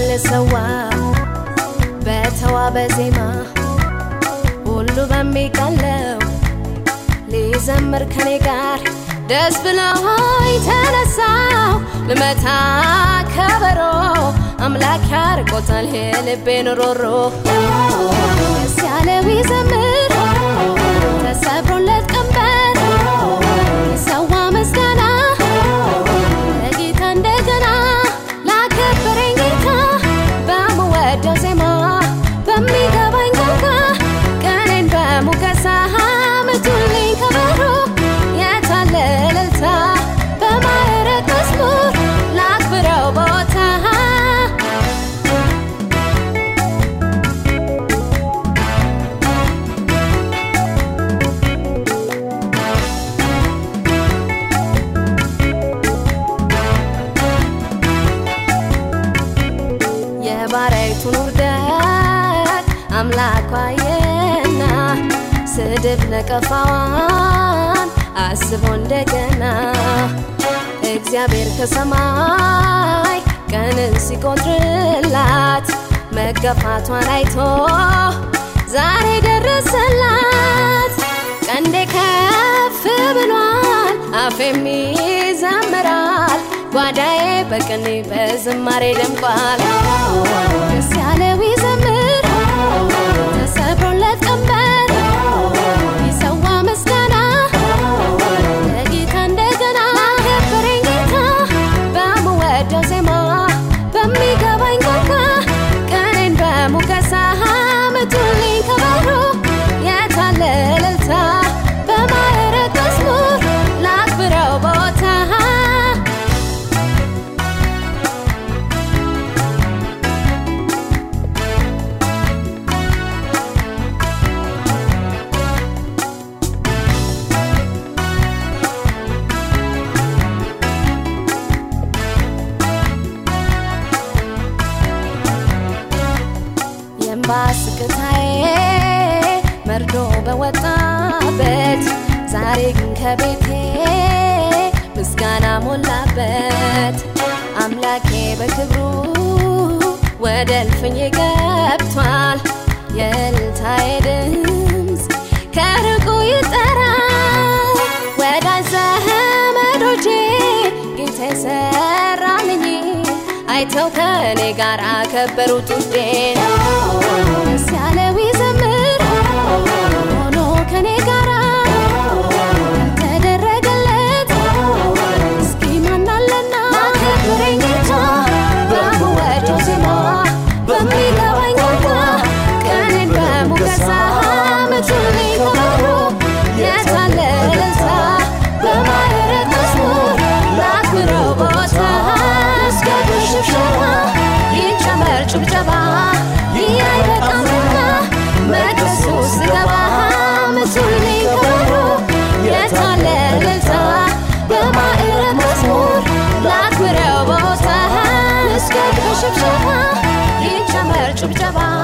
ልሰዋ በተዋበ ዜማ ሁሉ በሚቃለው ሊዘምር ከኔ ጋር። ደስ ብሎኝ ተነሳው ልመታ ከበሮ አምላክ ያርቆታል የልቤን ሮሮ። ደስ ያለው ይዘምር የባሪያይቱን ውርደት አምላኳየና ስድብ ነቀፋዋን አስቦ እንደገና እግዚአብሔር ከሰማይ ቀንን ሲቆጥርላት መገፋቷን አይቶ ዛሬ ደረሰላት። ቀንዴ ከፍ ብሏል፣ አፌም ይዘምራል፣ ጓዳዬ በቅኔ በዝማሬ ደምቋል። የእምባ ስቅታዬ መርዶ በወጣበት ዛሬ ግን ከቤቴ ምስጋና ሞላበት። አምላኬ በክብሩ ወደ እልፍኝ ገብቷል። የእልልታዬ ድምፅ ከርቁ ይጠራል። ወዳጅ ዘመዶቼ ጌታ የሰራልኝ አይተው ከእኔ ጋር አከበሩት ውዴን። ደስ to be